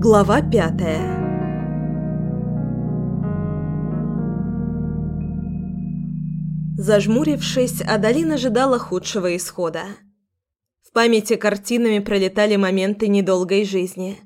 Глава пятая Зажмурившись, Адалин ожидала худшего исхода. В памяти картинами пролетали моменты недолгой жизни.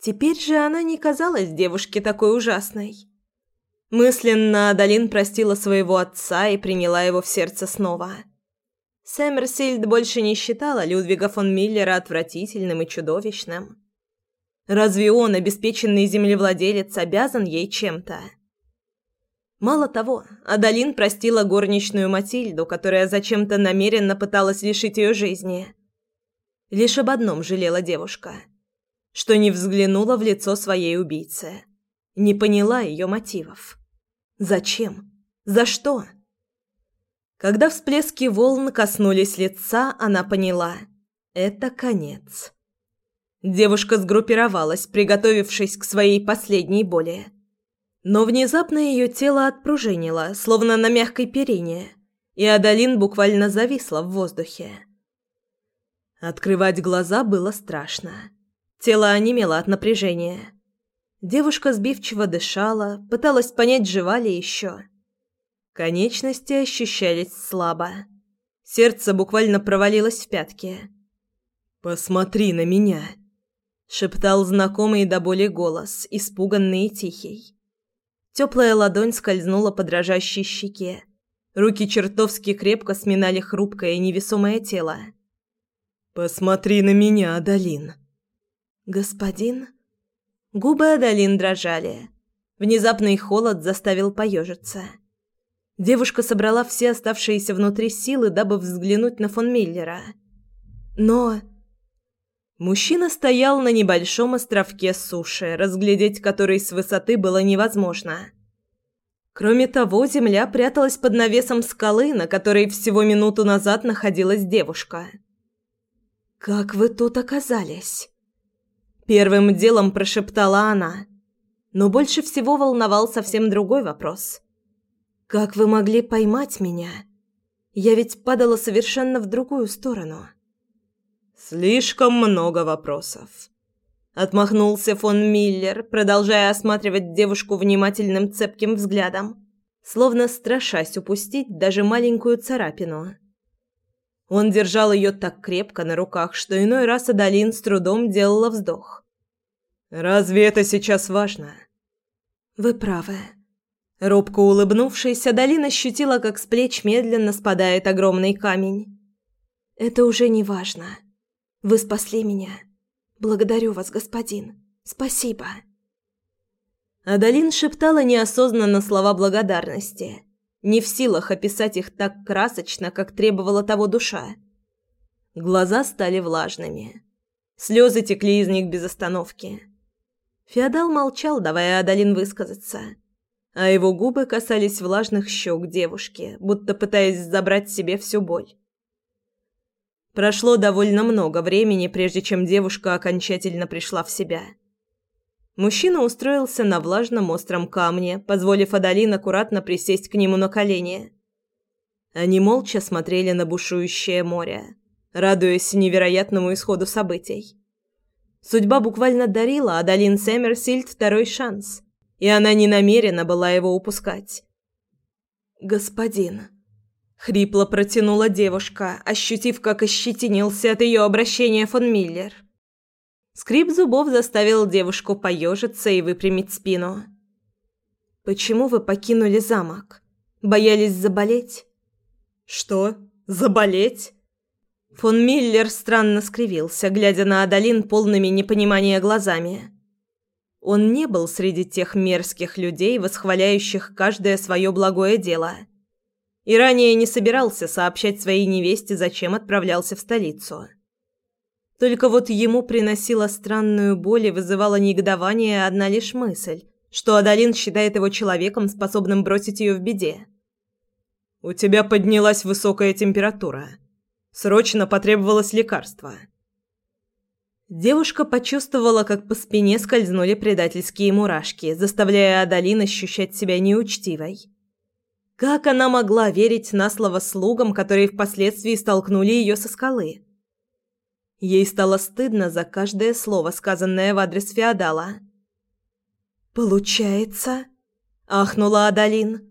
Теперь же она не казалась девушке такой ужасной. Мысленно Адалин простила своего отца и приняла его в сердце снова. Сэмерсильд больше не считала Людвига фон Миллера отвратительным и чудовищным. Разве он, обеспеченный землевладелец, обязан ей чем-то? Мало того, Адалин простила горничную Матильду, которая зачем-то намеренно пыталась лишить ее жизни. Лишь об одном жалела девушка, что не взглянула в лицо своей убийцы, не поняла ее мотивов. Зачем? За что? Когда всплески волн коснулись лица, она поняла – это конец. Девушка сгруппировалась, приготовившись к своей последней боли. Но внезапно ее тело отпружинило, словно на мягкой перине, и Адалин буквально зависла в воздухе. Открывать глаза было страшно. Тело онемело от напряжения. Девушка сбивчиво дышала, пыталась понять, жива ли еще. Конечности ощущались слабо. Сердце буквально провалилось в пятки. «Посмотри на меня!» — шептал знакомый до боли голос, испуганный и тихий. Теплая ладонь скользнула по дрожащей щеке. Руки чертовски крепко сминали хрупкое и невесомое тело. «Посмотри на меня, Адалин!» «Господин?» Губы Адалин дрожали. Внезапный холод заставил поежиться. Девушка собрала все оставшиеся внутри силы, дабы взглянуть на фон Миллера. Но... Мужчина стоял на небольшом островке суши, разглядеть который с высоты было невозможно. Кроме того, земля пряталась под навесом скалы, на которой всего минуту назад находилась девушка. «Как вы тут оказались?» Первым делом прошептала она. Но больше всего волновал совсем другой вопрос – как вы могли поймать меня? Я ведь падала совершенно в другую сторону. Слишком много вопросов. Отмахнулся фон Миллер, продолжая осматривать девушку внимательным цепким взглядом, словно страшась упустить даже маленькую царапину. Он держал ее так крепко на руках, что иной раз Адалин с трудом делала вздох. «Разве это сейчас важно?» «Вы правы», Робко улыбнувшись, Адалин ощутила, как с плеч медленно спадает огромный камень. «Это уже не важно. Вы спасли меня. Благодарю вас, господин. Спасибо». Адалин шептала неосознанно слова благодарности, не в силах описать их так красочно, как требовала того душа. Глаза стали влажными. Слезы текли из них без остановки. Феодал молчал, давая Адалин высказаться – а его губы касались влажных щек девушки, будто пытаясь забрать себе всю боль. Прошло довольно много времени, прежде чем девушка окончательно пришла в себя. Мужчина устроился на влажном остром камне, позволив Адалин аккуратно присесть к нему на колени. Они молча смотрели на бушующее море, радуясь невероятному исходу событий. Судьба буквально дарила Адалин Сэмерсильд второй шанс – и она не намерена была его упускать. «Господин», — хрипло протянула девушка, ощутив, как ощетинился от ее обращения фон Миллер. Скрип зубов заставил девушку поежиться и выпрямить спину. «Почему вы покинули замок? Боялись заболеть?» «Что? Заболеть?» Фон Миллер странно скривился, глядя на Адалин полными непонимания глазами. Он не был среди тех мерзких людей, восхваляющих каждое свое благое дело. И ранее не собирался сообщать своей невесте, зачем отправлялся в столицу. Только вот ему приносила странную боль и вызывала негодование одна лишь мысль, что Адалин считает его человеком, способным бросить ее в беде. «У тебя поднялась высокая температура. Срочно потребовалось лекарство». Девушка почувствовала, как по спине скользнули предательские мурашки, заставляя Адалин ощущать себя неучтивой. Как она могла верить на слово слугам, которые впоследствии столкнули ее со скалы? Ей стало стыдно за каждое слово, сказанное в адрес феодала. «Получается...» — ахнула Адалин.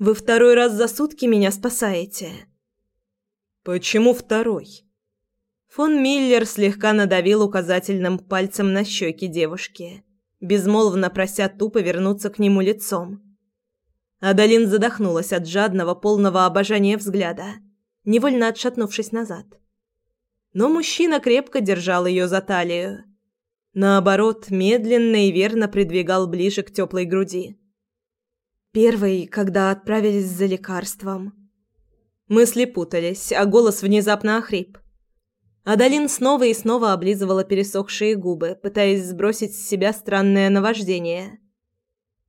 «Вы второй раз за сутки меня спасаете». «Почему второй?» Фон Миллер слегка надавил указательным пальцем на щеки девушки, безмолвно прося тупо вернуться к нему лицом. Адалин задохнулась от жадного, полного обожания взгляда, невольно отшатнувшись назад. Но мужчина крепко держал ее за талию. Наоборот, медленно и верно придвигал ближе к теплой груди. Первый, когда отправились за лекарством. Мысли путались, а голос внезапно охрип. Адалин снова и снова облизывала пересохшие губы, пытаясь сбросить с себя странное наваждение.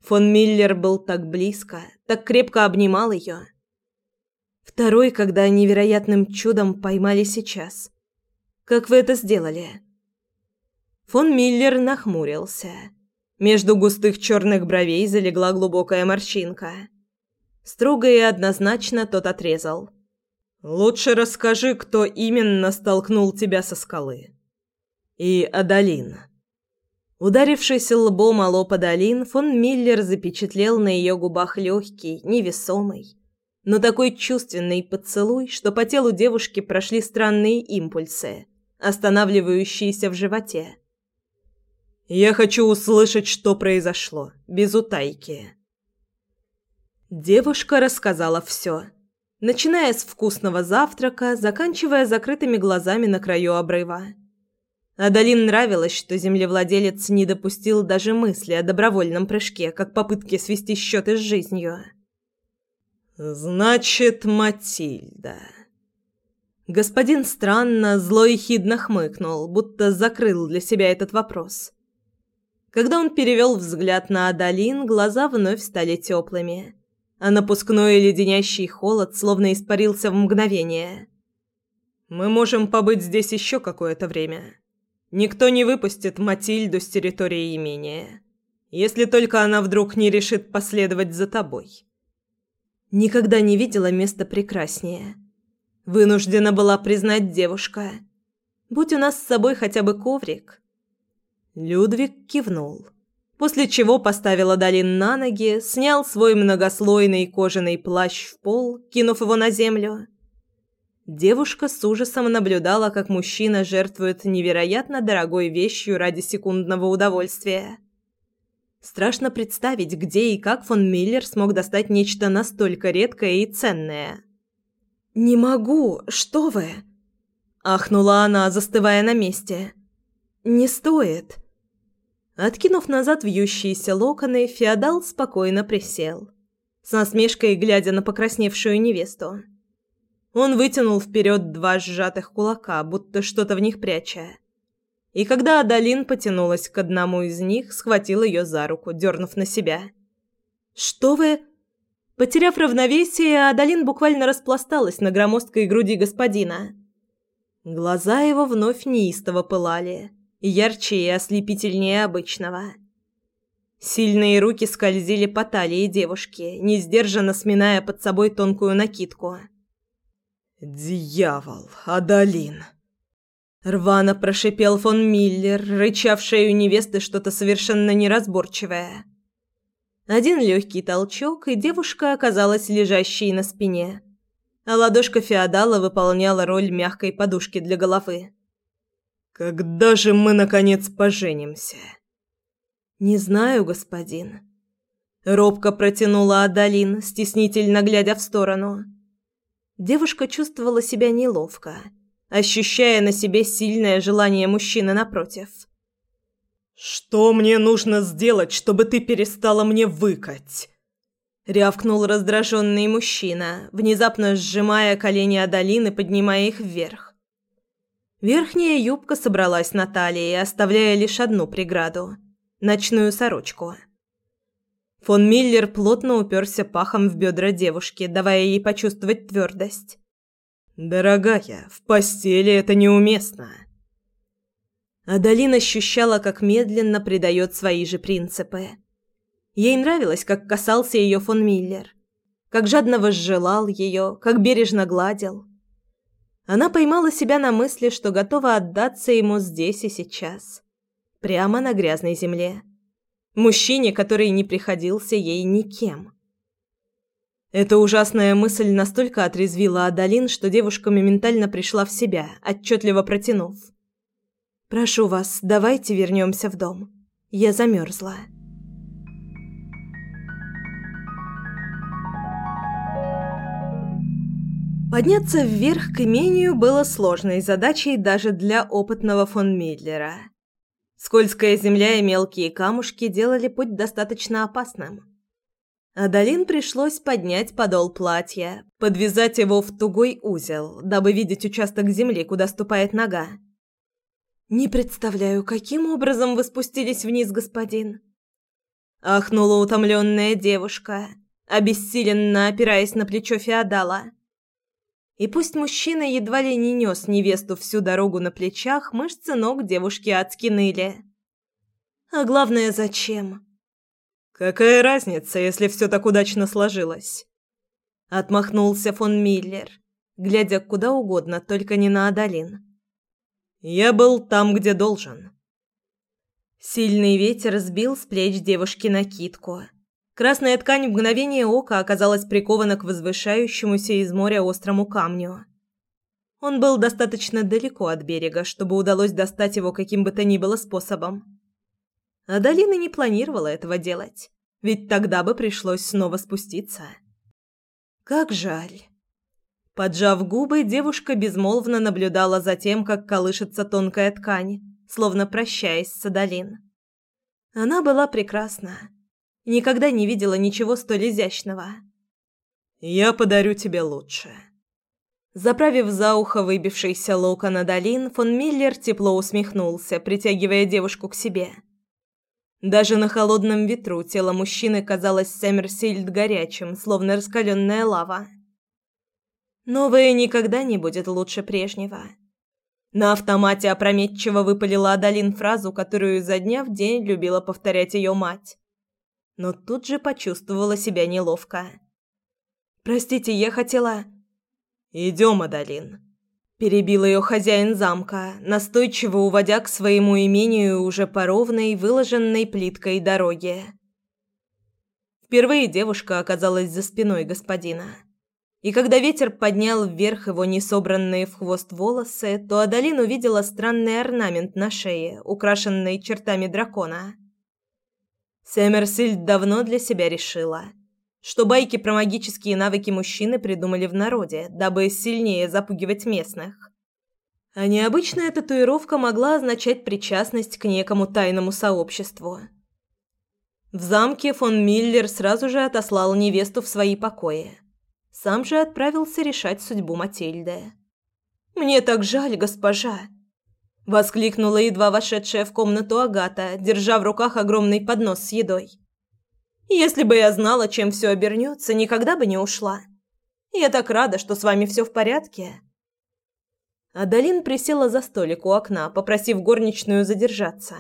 Фон Миллер был так близко, так крепко обнимал ее. Второй, когда невероятным чудом поймали сейчас. Как вы это сделали? Фон Миллер нахмурился. Между густых черных бровей залегла глубокая морщинка. Строго и однозначно тот отрезал. Лучше расскажи, кто именно столкнул тебя со скалы. И Адалин. Ударившись лбом о лоб Адалин, фон Миллер запечатлел на ее губах легкий, невесомый, но такой чувственный поцелуй, что по телу девушки прошли странные импульсы, останавливающиеся в животе. «Я хочу услышать, что произошло, без утайки». Девушка рассказала все начиная с вкусного завтрака, заканчивая закрытыми глазами на краю обрыва. Адалин нравилось, что землевладелец не допустил даже мысли о добровольном прыжке, как попытке свести счеты с жизнью. «Значит, Матильда...» Господин странно, зло и хидно хмыкнул, будто закрыл для себя этот вопрос. Когда он перевел взгляд на Адалин, глаза вновь стали теплыми а напускной леденящий холод словно испарился в мгновение. «Мы можем побыть здесь еще какое-то время. Никто не выпустит Матильду с территории имения, если только она вдруг не решит последовать за тобой». Никогда не видела места прекраснее. Вынуждена была признать девушка. «Будь у нас с собой хотя бы коврик». Людвиг кивнул после чего поставил Адалин на ноги, снял свой многослойный кожаный плащ в пол, кинув его на землю. Девушка с ужасом наблюдала, как мужчина жертвует невероятно дорогой вещью ради секундного удовольствия. Страшно представить, где и как фон Миллер смог достать нечто настолько редкое и ценное. «Не могу, что вы!» – ахнула она, застывая на месте. «Не стоит!» Откинув назад вьющиеся локоны, феодал спокойно присел, с насмешкой глядя на покрасневшую невесту. Он вытянул вперед два сжатых кулака, будто что-то в них пряча. И когда Адалин потянулась к одному из них, схватил ее за руку, дернув на себя. «Что вы...» Потеряв равновесие, Адалин буквально распласталась на громоздкой груди господина. Глаза его вновь неистово пылали ярче и ослепительнее обычного. Сильные руки скользили по талии девушки, несдержанно сминая под собой тонкую накидку. «Дьявол, Адалин!» Рвано прошипел фон Миллер, рыча в невесты что-то совершенно неразборчивое. Один легкий толчок, и девушка оказалась лежащей на спине, а ладошка феодала выполняла роль мягкой подушки для головы. Когда же мы наконец поженимся? Не знаю, господин. Робко протянула Адалин, стеснительно глядя в сторону. Девушка чувствовала себя неловко, ощущая на себе сильное желание мужчины напротив. Что мне нужно сделать, чтобы ты перестала мне выкать? рявкнул раздраженный мужчина, внезапно сжимая колени Адалины и поднимая их вверх. Верхняя юбка собралась на талии, оставляя лишь одну преграду – ночную сорочку. Фон Миллер плотно уперся пахом в бедра девушки, давая ей почувствовать твердость. «Дорогая, в постели это неуместно». Адалин ощущала, как медленно предает свои же принципы. Ей нравилось, как касался ее фон Миллер, как жадно возжелал ее, как бережно гладил. Она поймала себя на мысли, что готова отдаться ему здесь и сейчас. Прямо на грязной земле. Мужчине, который не приходился ей никем. Эта ужасная мысль настолько отрезвила Адалин, что девушка моментально пришла в себя, отчетливо протянув. «Прошу вас, давайте вернемся в дом. Я замерзла». Подняться вверх к имению было сложной задачей даже для опытного фон Мидлера. Скользкая земля и мелкие камушки делали путь достаточно опасным. Адалин пришлось поднять подол платья, подвязать его в тугой узел, дабы видеть участок земли, куда ступает нога. «Не представляю, каким образом вы спустились вниз, господин?» Ахнула утомленная девушка, обессиленно опираясь на плечо феодала. И пусть мужчина едва ли не нес невесту всю дорогу на плечах, мышцы ног девушки отскиныли. А главное, зачем? «Какая разница, если все так удачно сложилось?» Отмахнулся фон Миллер, глядя куда угодно, только не на Адалин. «Я был там, где должен». Сильный ветер сбил с плеч девушки накидку. Красная ткань в мгновение ока оказалась прикована к возвышающемуся из моря острому камню. Он был достаточно далеко от берега, чтобы удалось достать его каким бы то ни было способом. А Долина не планировала этого делать, ведь тогда бы пришлось снова спуститься. Как жаль. Поджав губы, девушка безмолвно наблюдала за тем, как колышется тонкая ткань, словно прощаясь с Адалин. Она была прекрасна Никогда не видела ничего столь изящного. «Я подарю тебе лучше». Заправив за ухо выбившийся локон Адалин, фон Миллер тепло усмехнулся, притягивая девушку к себе. Даже на холодном ветру тело мужчины казалось Сэмерсильд горячим, словно раскаленная лава. Новое никогда не будет лучше прежнего. На автомате опрометчиво выпалила Адалин фразу, которую изо дня в день любила повторять ее мать но тут же почувствовала себя неловко. «Простите, я хотела...» «Идем, Адалин», – перебил ее хозяин замка, настойчиво уводя к своему имению уже по ровной, выложенной плиткой дороге. Впервые девушка оказалась за спиной господина. И когда ветер поднял вверх его несобранные в хвост волосы, то Адалин увидела странный орнамент на шее, украшенный чертами дракона – Сэмерсильд давно для себя решила, что байки про магические навыки мужчины придумали в народе, дабы сильнее запугивать местных. А необычная татуировка могла означать причастность к некому тайному сообществу. В замке фон Миллер сразу же отослал невесту в свои покои. Сам же отправился решать судьбу Матильды. «Мне так жаль, госпожа!» Воскликнула едва вошедшая в комнату Агата, держа в руках огромный поднос с едой. «Если бы я знала, чем все обернется, никогда бы не ушла. Я так рада, что с вами все в порядке». Адалин присела за столик у окна, попросив горничную задержаться.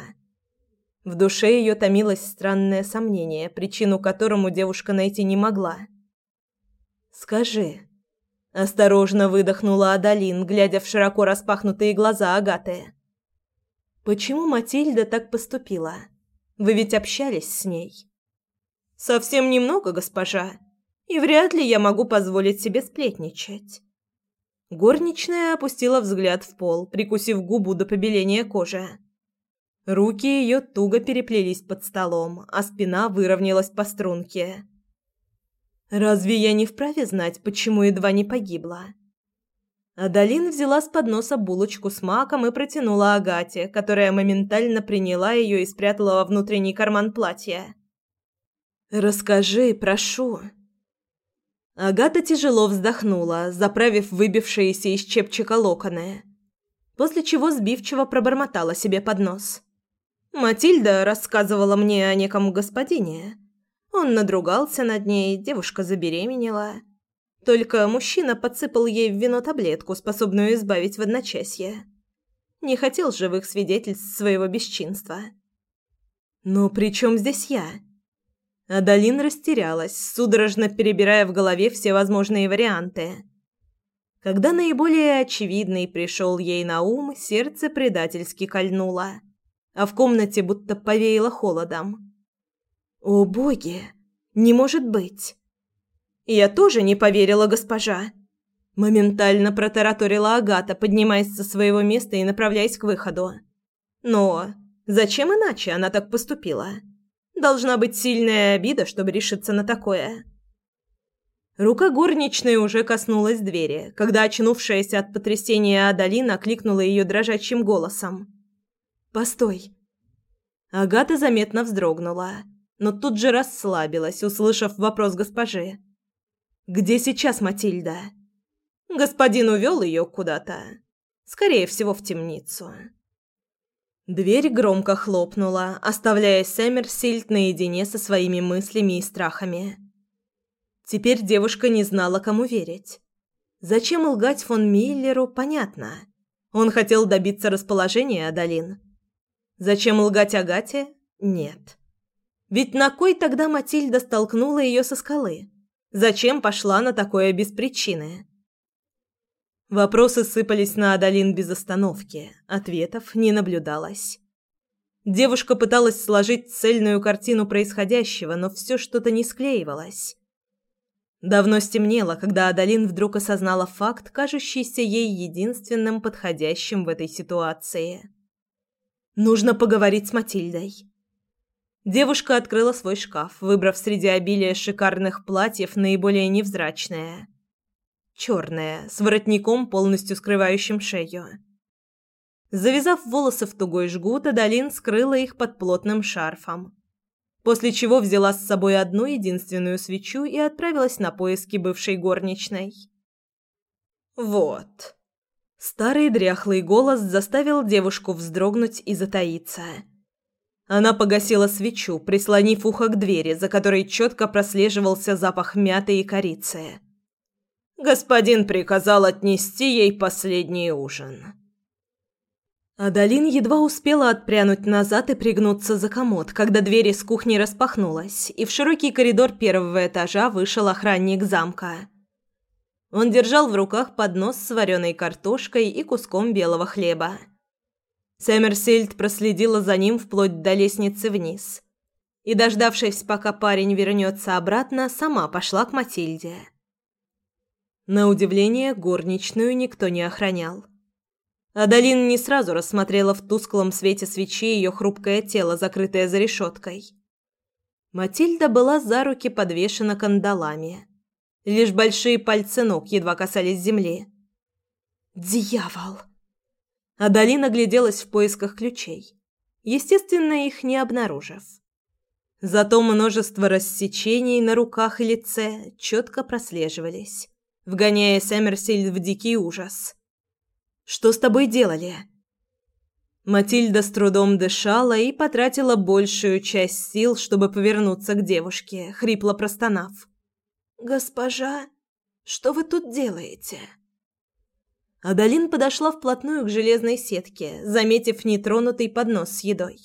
В душе ее томилось странное сомнение, причину которому девушка найти не могла. «Скажи», – осторожно выдохнула Адалин, глядя в широко распахнутые глаза Агаты. Почему Матильда так поступила? Вы ведь общались с ней. Совсем немного, госпожа, и вряд ли я могу позволить себе сплетничать. Горничная опустила взгляд в пол, прикусив губу до побеления кожи. Руки ее туго переплелись под столом, а спина выровнялась по струнке. Разве я не вправе знать, почему едва не погибла? Адалин взяла с подноса булочку с маком и протянула Агате, которая моментально приняла ее и спрятала во внутренний карман платья. «Расскажи, прошу». Агата тяжело вздохнула, заправив выбившиеся из чепчика локоны, после чего сбивчиво пробормотала себе под нос. «Матильда рассказывала мне о неком господине. Он надругался над ней, девушка забеременела». Только мужчина подсыпал ей в вино таблетку, способную избавить в одночасье. Не хотел живых свидетельств своего бесчинства. «Но при чем здесь я?» Адалин растерялась, судорожно перебирая в голове все возможные варианты. Когда наиболее очевидный пришел ей на ум, сердце предательски кольнуло, а в комнате будто повеяло холодом. «О боги! Не может быть!» «Я тоже не поверила, госпожа!» Моментально протараторила Агата, поднимаясь со своего места и направляясь к выходу. «Но зачем иначе она так поступила? Должна быть сильная обида, чтобы решиться на такое». Рука горничной уже коснулась двери, когда очнувшаяся от потрясения Адалина окликнула ее дрожащим голосом. «Постой!» Агата заметно вздрогнула, но тут же расслабилась, услышав вопрос госпожи. «Где сейчас Матильда?» «Господин увел ее куда-то. Скорее всего, в темницу». Дверь громко хлопнула, оставляя Сэмерсильд наедине со своими мыслями и страхами. Теперь девушка не знала, кому верить. Зачем лгать фон Миллеру, понятно. Он хотел добиться расположения Адалин. Зачем лгать Агате? Нет. Ведь на кой тогда Матильда столкнула ее со скалы? Зачем пошла на такое без причины? Вопросы сыпались на Адалин без остановки, ответов не наблюдалось. Девушка пыталась сложить цельную картину происходящего, но все что-то не склеивалось. Давно стемнело, когда Адалин вдруг осознала факт, кажущийся ей единственным подходящим в этой ситуации. Нужно поговорить с Матильдой. Девушка открыла свой шкаф, выбрав среди обилия шикарных платьев наиболее невзрачное. Черное, с воротником, полностью скрывающим шею. Завязав волосы в тугой жгут, Адалин скрыла их под плотным шарфом после чего взяла с собой одну единственную свечу и отправилась на поиски бывшей горничной. «Вот». Старый дряхлый голос заставил девушку вздрогнуть и затаиться. Она погасила свечу, прислонив ухо к двери, за которой четко прослеживался запах мяты и корицы. «Господин приказал отнести ей последний ужин». Адалин едва успела отпрянуть назад и пригнуться за комод, когда дверь из кухни распахнулась, и в широкий коридор первого этажа вышел охранник замка. Он держал в руках поднос с вареной картошкой и куском белого хлеба. Сэмерсильд проследила за ним вплоть до лестницы вниз. И, дождавшись, пока парень вернется обратно, сама пошла к Матильде. На удивление, горничную никто не охранял. Адалин не сразу рассмотрела в тусклом свете свечи ее хрупкое тело, закрытое за решеткой. Матильда была за руки подвешена кандалами. Лишь большие пальцы ног едва касались земли. «Дьявол!» Адалин огляделась в поисках ключей, естественно, их не обнаружив. Зато множество рассечений на руках и лице четко прослеживались, вгоняя Сэмерсильд в дикий ужас – что с тобой делали?» Матильда с трудом дышала и потратила большую часть сил, чтобы повернуться к девушке, хрипло простонав. «Госпожа, что вы тут делаете?» Адалин подошла вплотную к железной сетке, заметив нетронутый поднос с едой.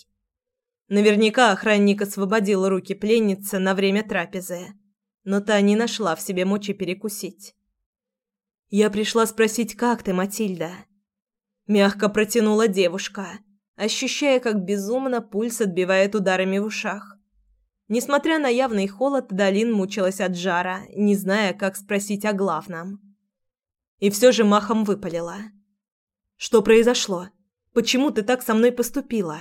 Наверняка охранник освободил руки пленницы на время трапезы, но та не нашла в себе мочи перекусить. «Я пришла спросить, как ты, Матильда?» Мягко протянула девушка, ощущая, как безумно пульс отбивает ударами в ушах. Несмотря на явный холод, Далин мучилась от жара, не зная, как спросить о главном. И все же махом выпалила. «Что произошло? Почему ты так со мной поступила?»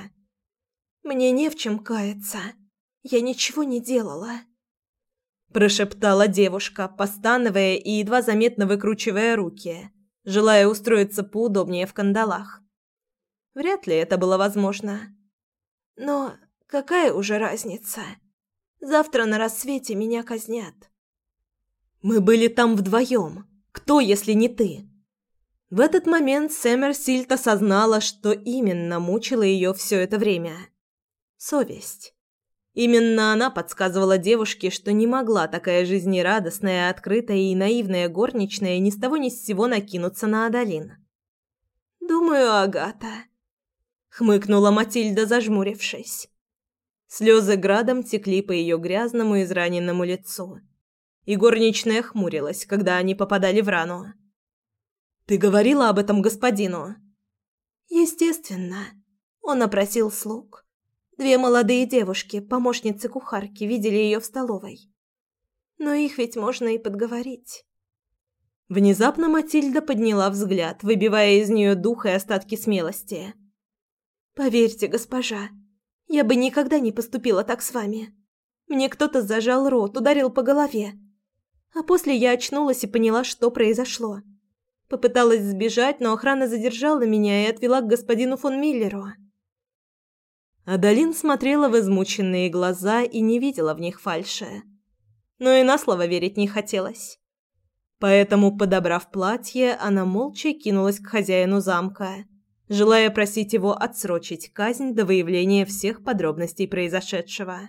«Мне не в чем каяться. Я ничего не делала», – прошептала девушка, постановая и едва заметно выкручивая руки – желая устроиться поудобнее в кандалах. Вряд ли это было возможно. Но какая уже разница? Завтра на рассвете меня казнят. Мы были там вдвоем. Кто, если не ты? В этот момент Сэмерсильд осознала, что именно мучило ее все это время. Совесть. Именно она подсказывала девушке, что не могла такая жизнерадостная, открытая и наивная горничная ни с того ни с сего накинуться на Адалин. «Думаю, Агата», — хмыкнула Матильда, зажмурившись. Слезы градом текли по ее грязному израненному лицу. И горничная хмурилась, когда они попадали в рану. Ты говорила об этом господину? Естественно. Он опросил слуг. Две молодые девушки, помощницы кухарки, видели ее в столовой. Но их ведь можно и подговорить. Внезапно Матильда подняла взгляд, выбивая из нее дух и остатки смелости. «Поверьте, госпожа, я бы никогда не поступила так с вами. Мне кто-то зажал рот, ударил по голове. А после я очнулась и поняла, что произошло. Попыталась сбежать, но охрана задержала меня и отвела к господину фон Миллеру. Адалин смотрела в измученные глаза и не видела в них фальши. Но и на слово верить не хотелось. Поэтому, подобрав платье, она молча кинулась к хозяину замка, желая просить его отсрочить казнь до выявления всех подробностей произошедшего.